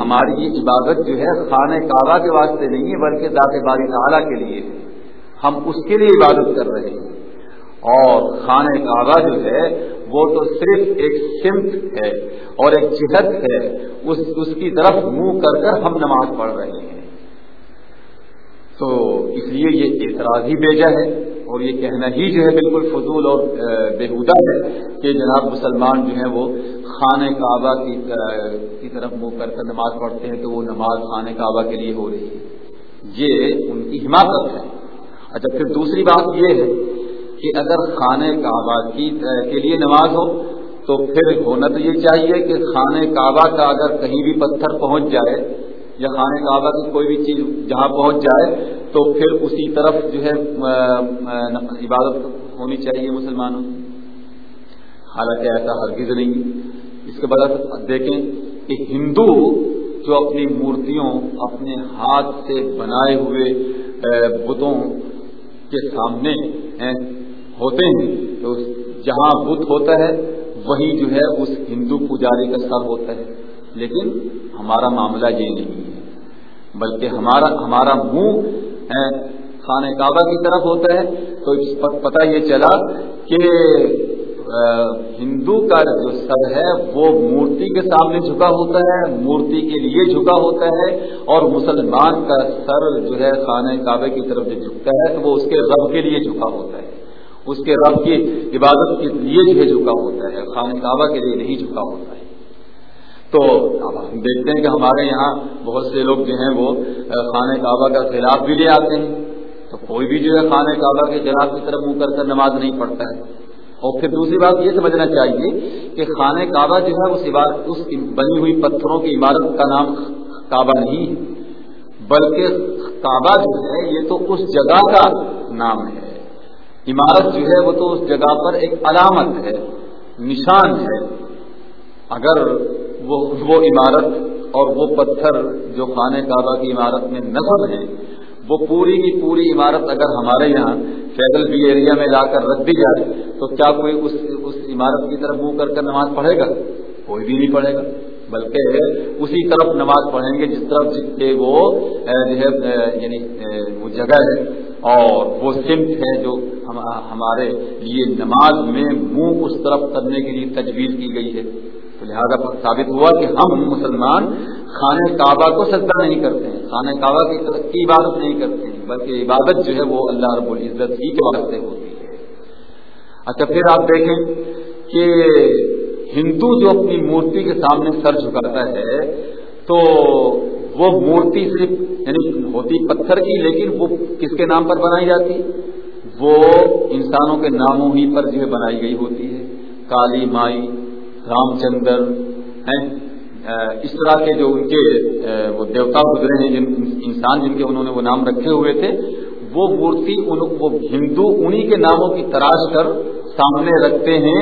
ہماری یہ عبادت جو ہے خانہ کعبہ کے واسطے نہیں ہے، بلکہ ذات باری تعالیٰ کے لیے ہم اس کے لیے عبادت کر رہے ہیں۔ اور خانہ کعبہ جو ہے، وہ تو صرف ایک سمت ہے اور ایک جہت ہے۔ اس اس کی طرف منہ کر کر ہم نماز پڑھ رہے ہیں۔ تو اس لیے یہ اعتراض ہی بھیجا ہے۔ اور یہ کہنا ہی جو ہے بالکل فضول اور بےحدہ ہے کہ جناب مسلمان جو ہیں وہ خانہ کعبہ کی طرف منہ کر کر نماز پڑھتے ہیں تو وہ نماز خانہ کعبہ کے لیے ہو رہی ہے۔ یہ ان کی حماقت ہے۔ اچھا پھر دوسری بات یہ ہے کہ اگر خانہ کعبہ کی کے لیے نماز ہو تو پھر ہونا تو یہ چاہیے کہ خانہ کعبہ کا اگر کہیں بھی پتھر پہنچ جائے یا خانہ کعبہ کی کوئی بھی چیز جہاں پہنچ جائے تو پھر اسی طرف جو ہے عبادت ہونی چاہیے مسلمانوں حالانکہ ایسا ہرگز نہیں۔ اس کے بعد دیکھیں کہ ہندو جو اپنی مورتیوں اپنے ہاتھ سے بنائے ہوئے بتوں کے سامنے ہوتے ہیں، تو جہاں بت ہوتا ہے وہی جو ہے اس ہندو پجاری کا سر ہوتا ہے۔ لیکن ہمارا معاملہ یہ نہیں ہے، بلکہ ہمارا ہمارا منہ خانہ کعبہ کی طرف ہوتا ہے۔ تو پتہ یہ چلا کہ ہندو کا جو سر ہے، وہ مورتی کے سامنے جھکا ہوتا ہے، مورتی کے لیے جھکا ہوتا ہے۔ اور مسلمان کا سر جو ہے، خانہ کعبے کی طرف جو جھکتا ہے، تو وہ اس کے رب کے لیے جھکا ہوتا ہے۔ اس کے رب کی عبادت کے لیے جو ہے، جھکا ہوتا ہے، خانہ کعبہ کے لیے نہیں جھکا ہوتا ہے۔ تو اب ہم دیکھتے ہیں کہ ہمارے یہاں بہت سے لوگ جو ہیں وہ خانہ کعبہ کا خلاف بھی لے آتے ہیں۔ تو کوئی بھی جو ہے خانہ کعبہ کے خلاف کی طرف منہ کر کر نماز نہیں پڑھتا ہے۔ اور پھر دوسری بات یہ سمجھنا چاہیے کہ خانہ کعبہ جو ہے اس اس بنی ہوئی پتھروں کی عمارت کا نام کعبہ نہیں ہے۔ بلکہ کعبہ جو ہے یہ تو اس جگہ کا نام ہے۔ عمارت جو ہے وہ تو اس جگہ پر ایک علامت ہے، نشان ہے۔ اگر وہ وہ عمارت اور وہ پتھر جو خانہ کعبہ کی عمارت میں نصب ہے وہ پوری کی پوری عمارت اگر ہمارے یہاں فیڈرل بی ایریا میں لا کر رکھ دی جائے، تو کیا کوئی اس اس عمارت کی طرف منہ کر کر نماز پڑھے گا؟ کوئی بھی نہیں پڑھے گا، بلکہ اسی طرف نماز پڑھیں گے جس طرف کہ وہ جو ہے یعنی وہ جگہ ہے۔ اور وہ سمت ہے جو ہمارے لیے نماز میں منہ اس طرف کرنے کے لیے تجویز کی گئی ہے۔ لہٰذا ثابت ہوا کہ ہم مسلمان خانہ کعبہ کو سجدہ نہیں کرتے ہیں، خانہ کعبہ کی کی عبادت نہیں کرتے ہیں، بلکہ عبادت جو ہے وہ اللہ رب العزت ہی کے واسطے ہوتی ہے۔ اچھا پھر آپ دیکھیں کہ ہندو جو اپنی مورتی کے سامنے سر جھکاتا ہے، تو وہ مورتی صرف یعنی ہوتی پتھر کی، لیکن وہ کس کے نام پر بنائی جاتی؟ وہ انسانوں کے ناموں ہی پر جو ہے بنائی گئی ہوتی ہے۔ کالی مائی رام چندر ہیں اس طرح کے جو ان کے وہ دیوتا گزرے ہیں، جن انسان جن کے انہوں نے وہ نام رکھے ہوئے تھے، وہ مورتی وہ ہندو، انہی کے ناموں کی تراش کر سامنے رکھتے ہیں۔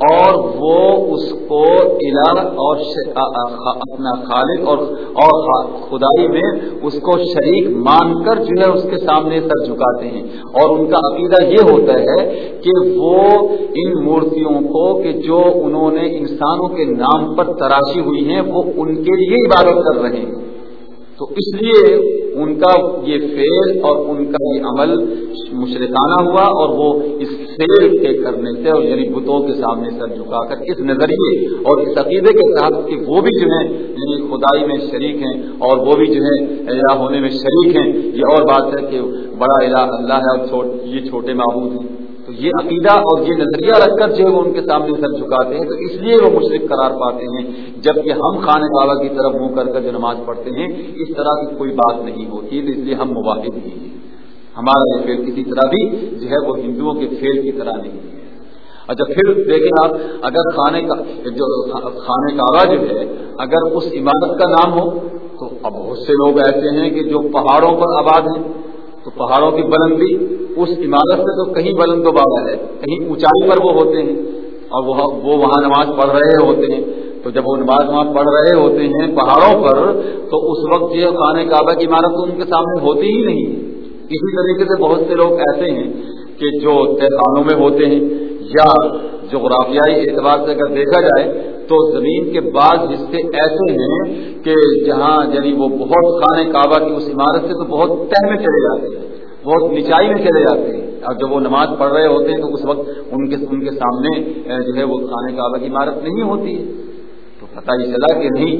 اور وہ اس کو الہ اور اپنا خالد اور اور خدائی میں اس کو شریک مان کر جو ہے اس کے سامنے سر جھکاتے ہیں۔ اور ان کا عقیدہ یہ ہوتا ہے کہ وہ ان مورتیوں کو کہ جو انہوں نے انسانوں کے نام پر تراشی ہوئی ہیں، وہ ان کے لیے عبادت کر رہے ہیں۔ تو اس لیے ان کا یہ فیل اور ان کا یہ عمل مشرقانہ ہوا اور وہ اس فیل کے کرنے سے اور یعنی بتوں کے سامنے سر جھکا کر اس نظریے اور اس عقیدے کے ساتھ کہ وہ بھی جو ہے یعنی خدائی میں شریک ہیں اور وہ بھی جو ہے الہ ہونے میں شریک ہیں، یہ اور بات ہے کہ بڑا الہ اللہ ہے اور یہ چھوٹے معبود ہیں۔ تو یہ عقیدہ اور یہ نظریہ رکھ کر جو ہے وہ ان کے سامنے سر جھکاتے ہیں، تو اس لیے وہ مشرق قرار پاتے ہیں۔ جبکہ ہم خانہ کعبہ کی طرف منہ کر کر جو نماز پڑھتے ہیں، اس طرح کی کوئی بات نہیں ہوتی، تو اس لیے ہم مباحد نہیں ہیں۔ ہمارا یہ فیل کسی طرح بھی جو ہے وہ ہندوؤں کے فیل کی طرح نہیں ہے۔ اچھا پھر دیکھیں آپ، اگر خانے کا، جو خانہ کعبہ جو ہے، اگر اس عمارت کا نام ہو، تو اب بہت سے لوگ ایسے ہیں کہ جو پہاڑوں پر آباد ہیں، تو پہاڑوں کی بلندی، اس عمارت سے تو کہیں بلند و بالا ہے، کہیں اونچائی پر وہ ہوتے ہیں، اور وہ وہاں نماز پڑھ رہے ہوتے ہیں۔ تو جب وہ نماز وہاں پڑھ رہے ہوتے ہیں پہاڑوں پر، تو اس وقت یہ خانہ کعبہ کی عمارت تو ان کے سامنے ہوتی ہی نہیں اسی طریقے سے بہت سے لوگ ایسے ہیں کہ جو تہخانوں میں ہوتے ہیں یا جغرافیائی اعتبار سے اگر دیکھا جائے تو زمین کے بعض حصے ایسے ہیں کہ جہاں یعنی وہ بہت خانہ کعبہ کی اس عمارت سے تو بہت تہ میں چلے جاتے ہیں، بہت نچائی میں چلے جاتے ہیں۔ اور جب وہ نماز پڑھ رہے ہوتے ہیں تو اس وقت ان کے ان کے سامنے جو ہے وہ خانہ کعبہ کی عمارت نہیں ہوتی ہے۔ تو پتہ یہ چلا کہ نہیں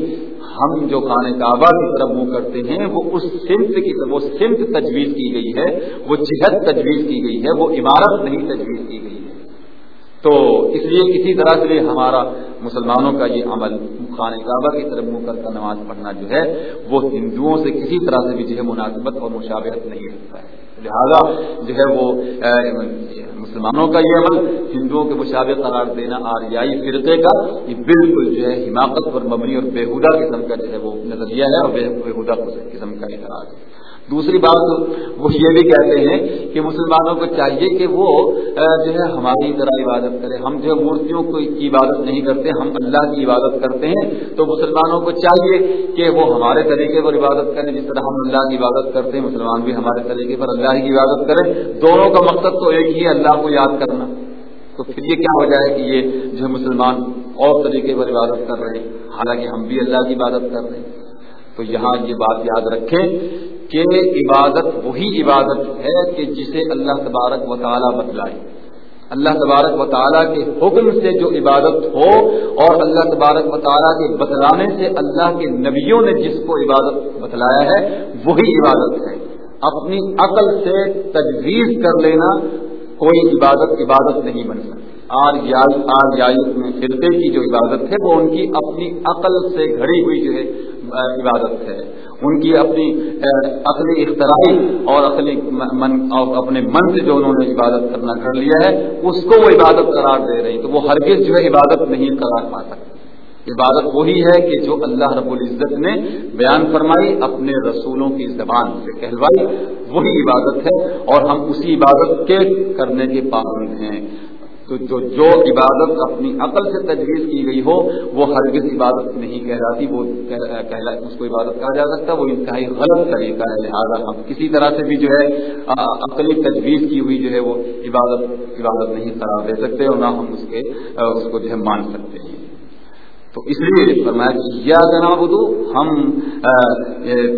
ہم جو خانہ کعبہ کی طرف منہ کرتے ہیں، وہ اس سمت کی وہ سمت تجویز کی گئی ہے، وہ جہت تجویز کی گئی ہے، وہ عمارت نہیں تجویز کی گئی ہے۔ تو اس لیے کسی طرح سے ہمارا مسلمانوں کا یہ عمل خانہ کعبہ کی طرف منہ کر کر نماز پڑھنا جو ہے، وہ ہندوؤں سے کسی طرح سے بھی جو ہے مناسبت اور مشابہت نہیں رکھتا ہے۔ لہذا جو ہے وہ مسلمانوں کا یہ عمل، ہندوؤں کے مشابہ قرار دینا آریائی فرقے کا، یہ بالکل جو ہے حماقت پر مبنی اور بےحدہ قسم کا جو ہے وہ نظریہ ہے اور بےحدہ قسم کا اعتراض ہے۔ دوسری بات وہ یہ بھی کہتے ہیں کہ مسلمانوں کو چاہیے کہ وہ جو ہے ہماری طرح عبادت کرے۔ ہم جو مورتیوں کو کی عبادت نہیں کرتے، ہم اللہ کی عبادت کرتے ہیں، تو مسلمانوں کو چاہیے کہ وہ ہمارے طریقے پر عبادت کریں، جس طرح ہم اللہ کی عبادت کرتے ہیں، مسلمان بھی ہمارے طریقے پر اللہ کی عبادت کریں۔ دونوں کا مقصد تو ایک ہی ہے، اللہ کو یاد کرنا۔ تو پھر یہ کیا ہو جائے کہ یہ جو مسلمان اور طریقے پر عبادت کر رہے ہیں، حالانکہ ہم بھی اللہ کی عبادت کر رہے ہیں۔ تو یہاں یہ بات یاد رکھیں کہ عبادت وہی عبادت ہے کہ جسے اللہ تبارک و تعالیٰ بتلائے۔ اللہ تبارک و تعالیٰ کے حکم سے جو عبادت ہو اور اللہ تبارک و تعالیٰ کے بتلانے سے اللہ کے نبیوں نے جس کو عبادت بتلایا ہے، وہی عبادت ہے۔ اپنی عقل سے تجویز کر لینا کوئی عبادت عبادت نہیں بن سکتی۔ آر یائی آر یائی میں فرقے کی جو عبادت ہے، وہ ان کی اپنی عقل سے گھڑی ہوئی جو ہے عبادت ہے۔ ان کی اپنی عقلی اختراعی اور عقلی من، اور اپنے من سے جو انہوں نے عبادت کرنا کر لیا ہے، اس کو وہ عبادت قرار دے رہی تو وہ ہرگز جو ہے عبادت نہیں قرار پا سکتی عبادت وہی ہے کہ جو اللہ رب العزت نے بیان فرمائی، اپنے رسولوں کی زبان سے کہلوائی، وہی عبادت ہے اور ہم اسی عبادت کے کرنے کے پابند ہیں۔ تو جو جو عبادت اپنی عقل سے تجویز کی گئی ہو، وہ ہرگز عبادت نہیں کہلاتی، وہ کہلا اس کو عبادت کہا جا سکتا، وہ انتہائی غلط طریقہ ہے، لہٰذا ہم کسی طرح سے بھی جو ہے عقلی تجویز کی ہوئی جو ہے، وہ عبادت عبادت نہیں قرار دے سکتے اور نہ ہم اس کے اس کو جو ہے مان سکتے ہیں۔ تو اس لیے فرمایا یا جناب ہم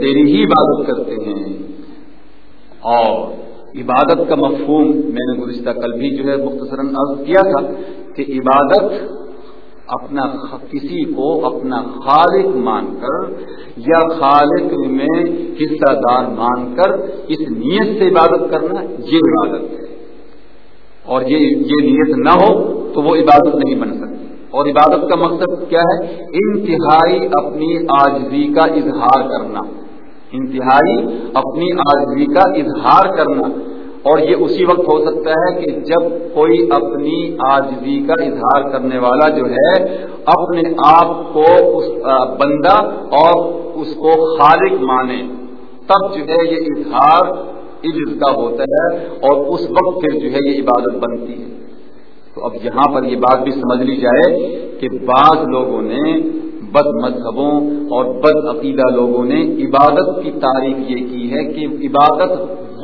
تیری ہی عبادت کرتے ہیں۔ اور عبادت کا مفہوم میں نے گزشتہ کل بھی جو ہے مختصراً عرض کیا تھا کہ عبادت اپنا کسی کو اپنا خالق مان کر یا خالق میں حصہ دار مان کر اس نیت سے عبادت کرنا یہ عبادت ہے۔ اور یہ یہ نیت نہ ہو تو وہ عبادت نہیں بن سکتی۔ اور عبادت کا مقصد کیا ہے؟ انتہائی اپنی آجزی کا اظہار کرنا۔ انتہائی اپنی آزادی کا اظہار کرنا۔ اور یہ اسی وقت ہو سکتا ہے کہ جب کوئی اپنی آجزی کا اظہار کرنے والا جو ہے، اپنے آپ کو اس بندہ اور اس کو خالق مانے۔ تب جو ہے یہ اظہار عجز کا ہوتا ہے اور اس وقت پھر جو ہے یہ عبادت بنتی ہے۔ تو اب یہاں پر یہ بات بھی سمجھ لی جائے کہ بعض لوگوں نے بد مذہبوں اور بد عقیدہ لوگوں نے عبادت کی تعریف یہ کی ہے کہ عبادت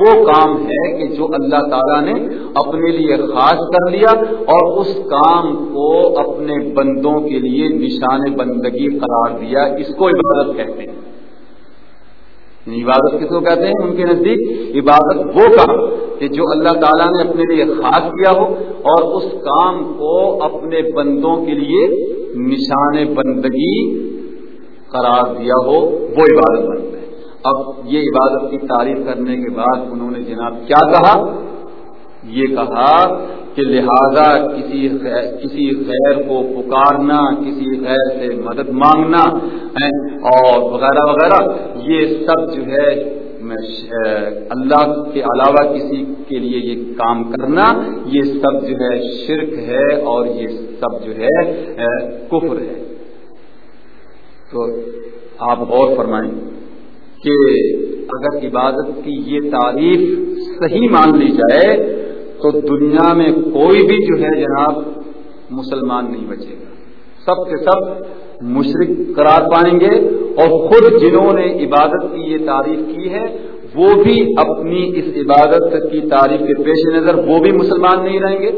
وہ کام ہے کہ جو اللہ تعالیٰ نے اپنے لیے خاص کر لیا اور اس کام کو اپنے بندوں کے لیے نشان بندگی قرار دیا، اس کو عبادت کہتے ہیں۔ یعنی عبادت کس کو کہتے ہیں؟ ان کے نزدیک عبادت وہ کام کہ جو اللہ تعالیٰ نے اپنے لیے خاص کیا ہو اور اس کام کو اپنے بندوں کے لیے نشان بندگی قرار دیا ہو، وہ عبادت بنتا ہے۔ اب یہ عبادت کی تعریف کرنے کے بعد انہوں نے جناب کیا کہا؟ یہ کہا کہ لہذا کسی خیر کسی خیر کو پکارنا، کسی خیر سے مدد مانگنا اور وغیرہ وغیرہ، یہ سب جو ہے اللہ کے علاوہ کسی کے لیے یہ کام کرنا، یہ سب جو ہے شرک ہے اور یہ سب جو ہے کفر ہے۔ تو آپ غور فرمائیں کہ اگر عبادت کی یہ تعریف صحیح مان لی جائے، تو دنیا میں کوئی بھی جو ہے جناب مسلمان نہیں بچے گا۔ سب کے سب مشرق قرار پائیں گے اور خود جنہوں نے عبادت کی، یہ تعریف کی ہے، وہ بھی اپنی اس عبادت کی تعریف کے پیش نظر، وہ بھی مسلمان نہیں رہیں گے،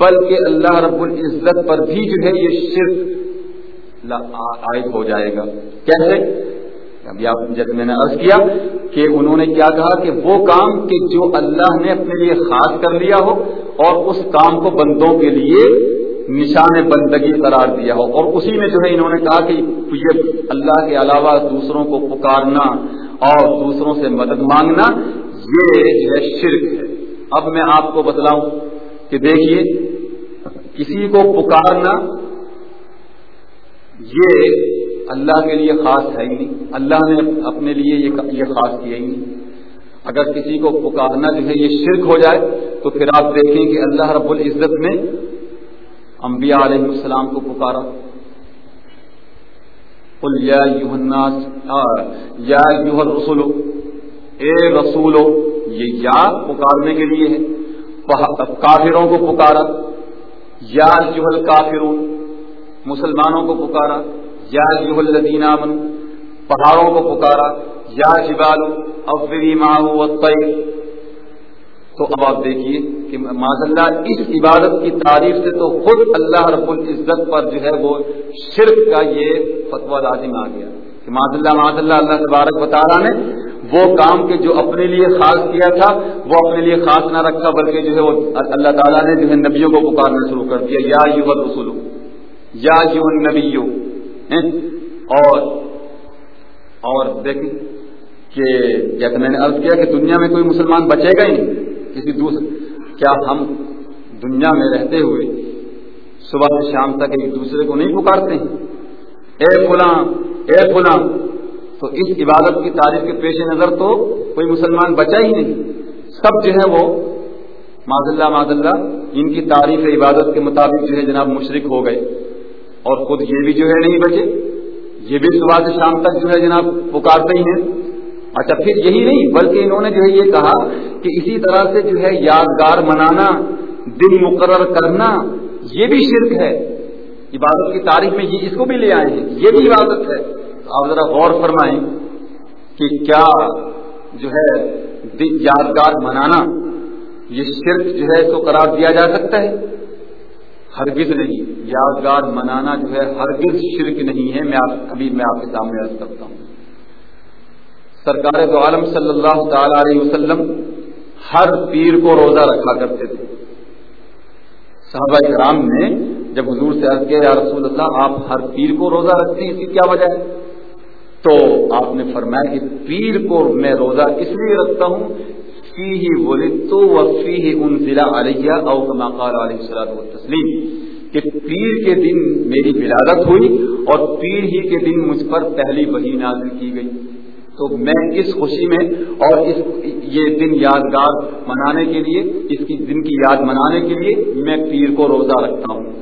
بلکہ اللہ رب العزت پر بھی جو ہے یہ شرک عائد ہو جائے گا۔ کیسے؟ ابھی آپ جب میں نے عرض کیا کہ انہوں نے کیا کہا کہ وہ کام کہ جو اللہ نے اپنے لیے خاص کر لیا ہو اور اس کام کو بندوں کے لیے نشان بندگی قرار دیا ہو۔ اور اسی میں جو ہے انہوں نے کہا کہ یہ اللہ کے علاوہ دوسروں کو پکارنا اور دوسروں سے مدد مانگنا، یہ جو ہے شرک ہے۔ اب میں آپ کو بتلاؤں کہ دیکھیے، کسی کو پکارنا یہ اللہ کے لیے خاص ہے ہی نہیں۔ اللہ نے اپنے لیے یہ خاص کیا ہی نہیں۔ اگر کسی کو پکارنا جو ہے یہ شرک ہو جائے تو پھر آپ دیکھیں کہ اللہ رب العزت نے انبیاء علیہ السلام کو پکارا۔ یا رسولو اے رسولو یہ یا پکارنے کے لیے ہے۔ کافروں کو پکارا۔ یا جوہل کافرون مسلمانوں کو پکارا۔ یا جوہل لدینہ من پہاڑوں کو پکارا۔ یا جبالو افری ماہو تو اب آپ دیکھیے کہ معذ اللہ اس عبادت کی تعریف سے تو خود اللہ رب العزت پر جو ہے وہ شرک کا یہ فتویٰ لازم آ گیا کہ معذ اللہ معذ اللہ اللہ تبارک بتا نے وہ کام کے جو اپنے لیے خاص کیا تھا، وہ اپنے لیے خاص نہ رکھا، بلکہ جو ہے وہ اللہ تعالیٰ نے جو ہے نبیوں کو پکارنا شروع کر دیا، یا یو رسول یا یو نبیو اور اور دیکھیں کہ جیسے میں نے عرض کیا کہ دنیا میں کوئی مسلمان بچے گا ہی نہیں۔ کسی دوسرے کیا ہم دنیا میں رہتے ہوئے صبح سے شام تک ایک دوسرے کو نہیں پکارتے ہیں؟ اے فلاں اے فلاں۔ تو اس عبادت کی تاریخ کے پیش نظر تو کوئی مسلمان بچا ہی نہیں۔ سب جو ہے وہ معذ اللہ معذ اللہ ان کی تعریف عبادت کے مطابق جو ہے جناب مشرق ہو گئے۔ اور خود یہ بھی جو ہے نہیں بچے۔ یہ بھی صبح سے شام تک جو ہے جناب پکارتے ہی ہیں۔ اچھا پھر یہی نہیں، بلکہ انہوں نے جو ہے یہ کہا کہ اسی طرح سے جو ہے یادگار منانا، دن مقرر کرنا، یہ بھی شرک ہے۔ عبادت کی تاریخ میں یہ اس کو بھی لے آئے ہیں، یہ بھی عبادت ہے۔ آپ ذرا غور فرمائیں کہ کیا جو ہے دن یادگار منانا، یہ شرک جو ہے تو قرار دیا جا سکتا ہے؟ ہرگز نہیں۔ یادگار منانا جو ہے ہرگز شرک نہیں ہے۔ میں ابھی میں آپ کے سامنے عرض کرتا ہوں۔ سرکار دو عالم صلی اللہ تعالی علیہ وسلم ہر پیر کو روزہ رکھا کرتے تھے۔ صحابہ کرام نے جب حضور سے عرض کیا، یا رسول اللہ، آپ ہر پیر کو روزہ رکھتے ہیں، اس کی کیا وجہ ہے؟ تو آپ نے فرمایا کہ پیر کو میں روزہ اس لیے رکھتا ہوں فی ہی بولے تو وہ فی ہی ان ضلع علیہ، او کماقار علیہ السلام و تسلیم کہ پیر کے دن میری ولادت ہوئی اور پیر ہی کے دن مجھ پر پہلی وہی نازل کی گئی۔ تو میں اس خوشی میں اور اس یہ دن یادگار منانے کے لیے، اس کی دن کی یاد منانے کے لیے میں پیر کو روزہ رکھتا ہوں۔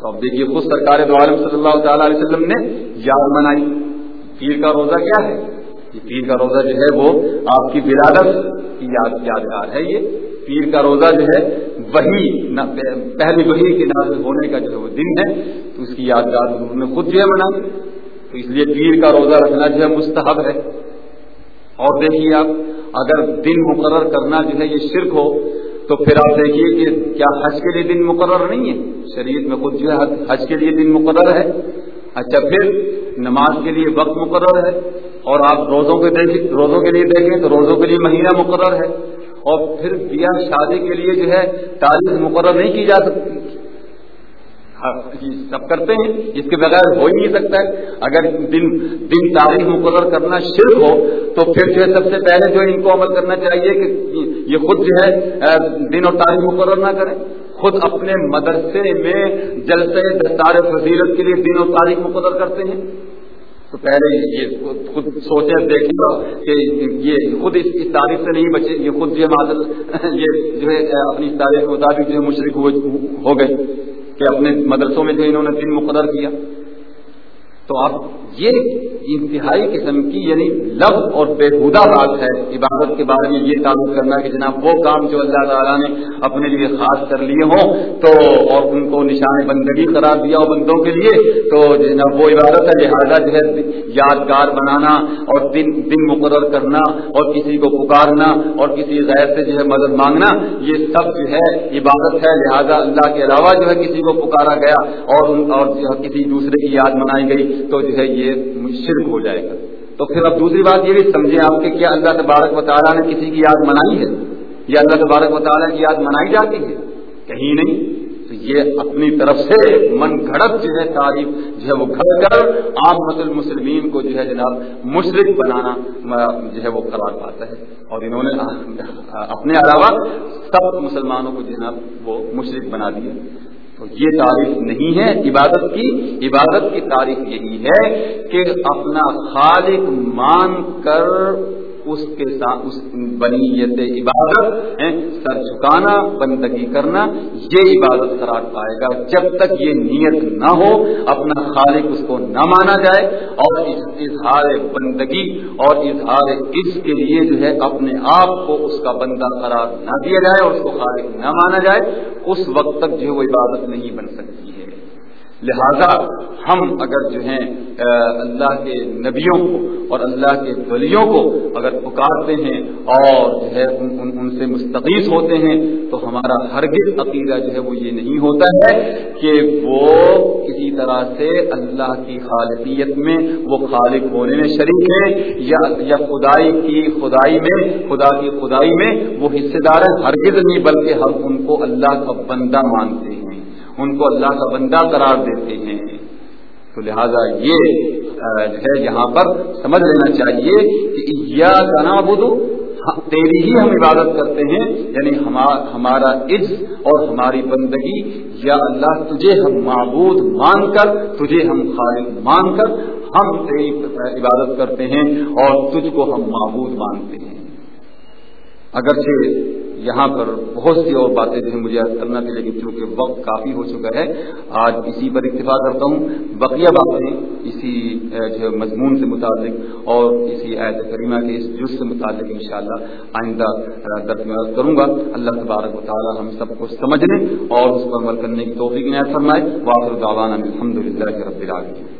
تو اب دیکھیے، خود سرکار دو عالم صلی اللہ تعالی علیہ وسلم نے یاد منائی۔ پیر کا روزہ کیا ہے؟ یہ پیر کا روزہ جو ہے وہ آپ کی ولادت کی یاد، یادگار ہے یہ۔ پیر کا روزہ جو ہے وہی پہلی وہی کے نازل ہونے کا جو ہے وہ دن ہے۔ تو اس کی یادگار انہوں نے خود جو ہے منائی۔ تو اس لیے پیر کا روزہ رکھنا جو ہے مستحب ہے۔ اور دیکھیے آپ، اگر دن مقرر کرنا جو ہے یہ شرک ہو، تو پھر آپ دیکھیے کہ کیا حج کے لیے دن مقرر نہیں ہے؟ شریعت میں خود جو ہے حج کے لیے دن مقرر ہے۔ اچھا پھر نماز کے لیے وقت مقرر ہے۔ اور آپ روزوں کے دیکھیں روزوں کے لیے دیکھیں تو روزوں کے لیے مہینہ مقرر ہے۔ اور پھر بیاہ شادی کے لیے جو ہے تاریخ مقرر نہیں کی جا سکتی۔ سب کرتے ہیں، اس کے بغیر ہو ہی نہیں سکتا ہے۔ اگر دن دن تاریخ مقرر کرنا شرک ہو، تو پھر جو ہے سب سے پہلے جو ہے ان کو عمل کرنا چاہیے کہ یہ خود جو ہے دن اور تاریخ مقرر نہ کریں۔ خود اپنے مدرسے میں جلسے دستار فضیلت کے لیے دن اور تاریخ مقرر کرتے ہیں۔ تو پہلے یہ خود سوچے دیکھیں کہ یہ خود اس تاریخ سے نہیں بچے، یہ خود جو ہے یہ جو ہے اپنی تاریخ کے مطابق جو ہے مشرق ہو گئے۔ کہ اپنے مدرسوں میں جو انہوں نے دن مقرر کیا تو آپ یہ انتہائی قسم کی یعنی لفظ اور بےحودہ بات ہے عبادت کے بارے میں یہ تعلق کرنا کہ جناب وہ کام جو اللہ تعالیٰ نے اپنے لیے خاص کر لیے ہوں تو اور ان کو نشان بندگی قرار دیا ہو بندوں کے لیے تو جناب وہ عبادت ہے، لہٰذا جو ہے یادگار بنانا اور دن دن مقرر کرنا اور کسی کو پکارنا اور کسی غیر سے جو ہے مدد مانگنا، یہ سب جو ہے عبادت ہے، لہٰذا اللہ کے علاوہ جو ہے کسی کو پکارا گیا اور اور کسی دوسرے کی یاد منائی گئی تو جو ہے یہ یہ شرک ہو جائے گا۔ تو پھر اب دوسری بات یہ بھی سمجھیں آپ کے کیا اللہ تبارک و تعالیٰ نے کسی کی یاد منائی ہے؟ یا اللہ تبارک و تعالیٰ کی یاد منائی جاتی ہے؟ کہیں نہیں۔ تو یہ اپنی طرف سے من گھڑت جو ہے تعریف جو ہے وہ گھڑ کر عام مسلم مسلمین کو جو ہے جناب مشرق بنانا جو ہے وہ قرار پاتا ہے۔ اور انہوں نے اپنے علاوہ سب مسلمانوں کو جناب وہ مشرق بنا دیا۔ تو یہ تعریف نہیں ہے، عبادت کی عبادت کی تعریف یہی ہے کہ اپنا خالق مان کر اس کے ساتھ اس بنیت عبادت سر جھکانا، بندگی کرنا، یہ عبادت قرار پائے گا۔ جب تک یہ نیت نہ ہو، اپنا خالق اس کو نہ مانا جائے اور اس اظہار بندگی اور اظہار عز کے لیے جو ہے اپنے آپ کو اس کا بندہ قرار نہ دیا جائے اور اس کو خالق نہ مانا جائے، اس وقت تک جو ہے وہ عبادت نہیں بن سکتی ہے۔ لہذا ہم اگر جو ہیں اللہ کے نبیوں کو اور اللہ کے ولیوں کو اگر پکارتے ہیں اور جو ہے ان ان, ان سے مستقیز ہوتے ہیں تو ہمارا ہرگز عقیدہ جو ہے وہ یہ نہیں ہوتا ہے کہ وہ کسی طرح سے اللہ کی خالقیت میں وہ خالق ہونے میں شریک ہے یا یا خدائی کی خدائی میں خدا کی خدائی میں وہ حصے دار ہیں ہرگز نہیں بلکہ ہم ان کو اللہ کا بندہ مانتے ہیں۔ ان کو اللہ کا بندہ قرار دیتے ہیں۔ تو لہذا یہ ہے یہاں پر سمجھ لینا چاہیے کہ یا تنا بدو تیری ہی ہم عبادت کرتے ہیں یعنی ہمارا عز اور ہماری بندگی، یا اللہ تجھے ہم معبود مان کر، تجھے ہم خالق مان کر ہم تیری عبادت کرتے ہیں اور تجھ کو ہم معبود مانتے ہیں۔ اگرچہ یہاں پر بہت سی اور باتیں جو ہے مجھے کرنا تھی لیکن چونکہ وقت کافی ہو چکا ہے۔ آج اسی پر اتفاق کرتا ہوں۔ بقیہ باتیں اسی جو مضمون سے متعلق اور اسی عید کریمہ کے اس جز سے متعلق انشاءاللہ آئندہ درمیان کروں گا۔ اللہ تبارک و تعالی ہم سب کو سمجھنے اور اس پر عمل کرنے کی توفیق نیا فرمائے۔ واخر دعوانا الحمد للہ رب العالمین۔